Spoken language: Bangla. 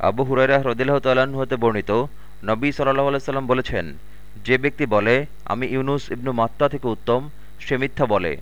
আবু হুরাইরা হ্রদিল্লাহ তাল্লাহ্ন হতে বর্ণিত, নবী সাল্লাহ আলাইসাল্লাম বলেছেন, যে ব্যক্তি বলে, আমি ইউনুস ইবনু মাত্তা থেকে উত্তম, সে মিথ্যা বলে।